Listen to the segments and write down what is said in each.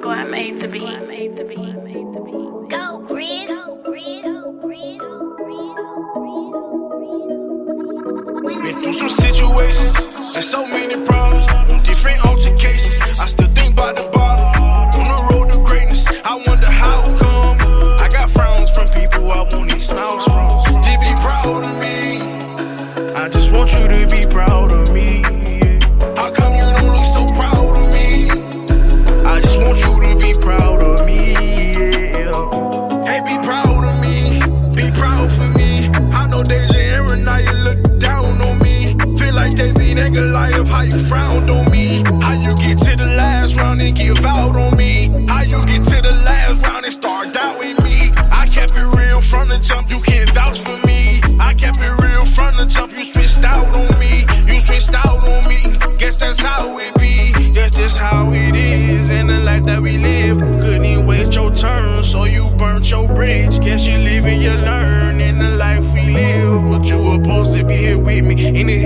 Squad made the beat. Made the beat. Made the beat. Go, Grizz. Go, Grizz. Go, Grizz. Been through some situations and so many problems on different altercations. I still think about the bottle on the road to greatness. I wonder how come I got frowns from people I want these smiles from. Just be proud of me. I just want you to be proud of Goliath, how you frowned on me. How you get to the last round and give out on me. How you get to the last round and start doubting me. I kept it real from the jump, you can't vouch for me. I kept it real from the jump, you switched out on me. You switched out on me. Guess that's how it be. That's just how it is in the life that we live. Couldn't wait your turn, so you burnt your bridge. Guess you live and you learn in the life we live. But you were supposed to be here with me in the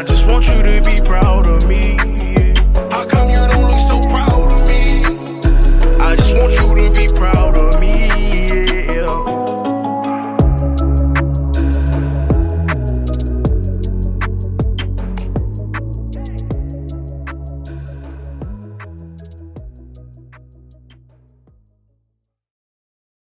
I just want you to be proud of me.